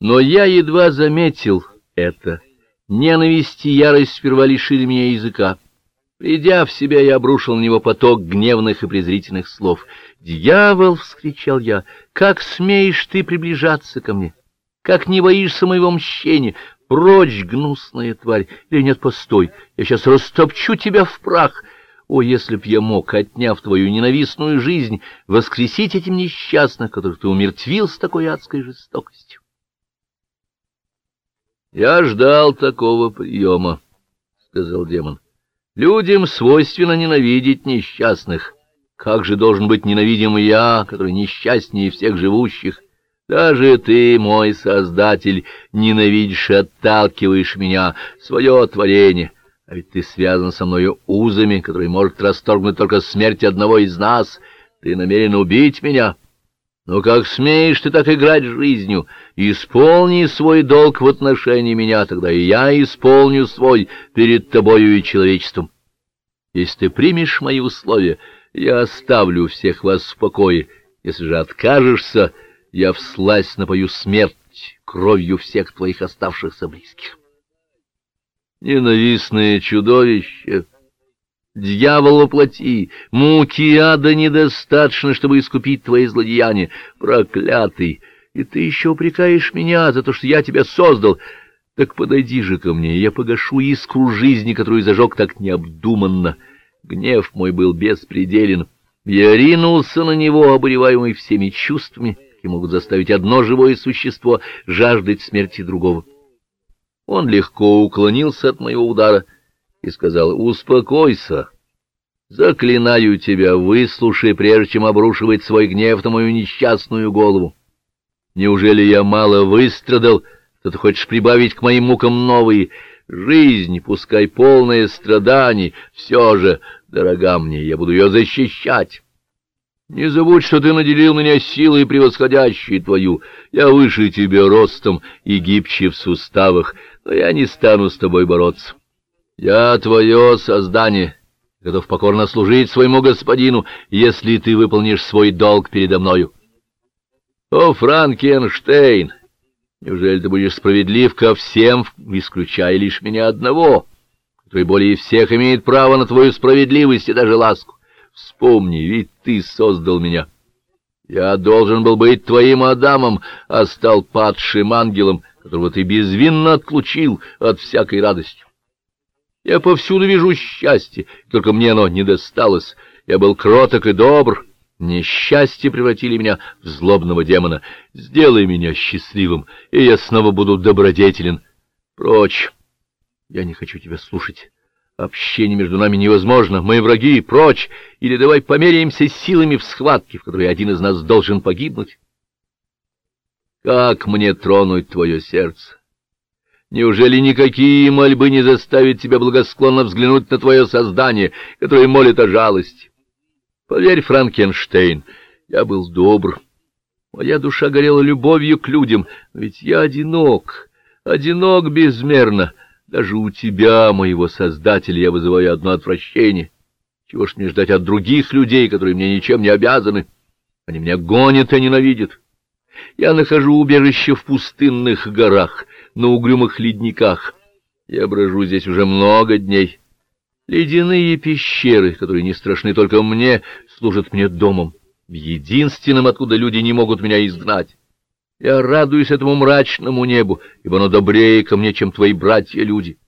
Но я едва заметил это. Ненависть и ярость сперва лишили меня языка. Придя в себя, я обрушил на него поток гневных и презрительных слов. «Дьявол!» — вскричал я. «Как смеешь ты приближаться ко мне? Как не боишься моего мщения? Прочь, гнусная тварь! Или нет, постой, я сейчас растопчу тебя в прах!» О, если б я мог, отняв твою ненавистную жизнь, воскресить этим несчастных, которых ты умертвил с такой адской жестокостью. — Я ждал такого приема, — сказал демон. — Людям свойственно ненавидеть несчастных. Как же должен быть ненавидим я, который несчастнее всех живущих? Даже ты, мой Создатель, ненавидишь и отталкиваешь меня, свое творение. А ведь ты связан со мною узами, которые может расторгнуть только смерть одного из нас. Ты намерен убить меня. Но как смеешь ты так играть жизнью? Исполни свой долг в отношении меня, тогда и я исполню свой перед тобою и человечеством. Если ты примешь мои условия, я оставлю всех вас в покое. Если же откажешься, я вслась напою смерть кровью всех твоих оставшихся близких. Ненавистное чудовище! Дьявол воплоти, муки ада недостаточно, чтобы искупить твои злодеяния. Проклятый! И ты еще упрекаешь меня за то, что я тебя создал. Так подойди же ко мне, я погашу искру жизни, которую зажег так необдуманно. Гнев мой был беспределен. Я ринулся на него, обуреваемый всеми чувствами, какие могут заставить одно живое существо жаждать смерти другого. Он легко уклонился от моего удара и сказал, «Успокойся, заклинаю тебя, выслушай, прежде чем обрушивать свой гнев на мою несчастную голову. Неужели я мало выстрадал, что ты хочешь прибавить к моим мукам новые? Жизнь, пускай полная страданий, все же, дорога мне, я буду ее защищать». Не забудь, что ты наделил меня силой, превосходящей твою. Я выше тебя ростом и гибче в суставах, но я не стану с тобой бороться. Я твое создание, готов покорно служить своему господину, если ты выполнишь свой долг передо мною. О, Франкенштейн, неужели ты будешь справедлив ко всем, исключая лишь меня одного, который более всех имеет право на твою справедливость и даже ласку? Вспомни, ведь ты создал меня. Я должен был быть твоим Адамом, а стал падшим ангелом, которого ты безвинно отлучил от всякой радости. Я повсюду вижу счастье, только мне оно не досталось. Я был кроток и добр. Несчастье превратили меня в злобного демона. Сделай меня счастливым, и я снова буду добродетелен. Прочь! Я не хочу тебя слушать. Общение между нами невозможно. Мы враги, прочь! Или давай померяемся силами в схватке, в которой один из нас должен погибнуть. Как мне тронуть твое сердце? Неужели никакие мольбы не заставят тебя благосклонно взглянуть на твое создание, которое молит о жалости? Поверь, Франкенштейн, я был добр. Моя душа горела любовью к людям, ведь я одинок, одинок безмерно. Даже у тебя, моего Создателя, я вызываю одно отвращение. Чего ж мне ждать от других людей, которые мне ничем не обязаны? Они меня гонят и ненавидят. Я нахожу убежище в пустынных горах, на угрюмых ледниках. Я брожу здесь уже много дней. Ледяные пещеры, которые не страшны только мне, служат мне домом, единственным, откуда люди не могут меня изгнать. Я радуюсь этому мрачному небу, ибо оно добрее ко мне, чем твои братья-люди.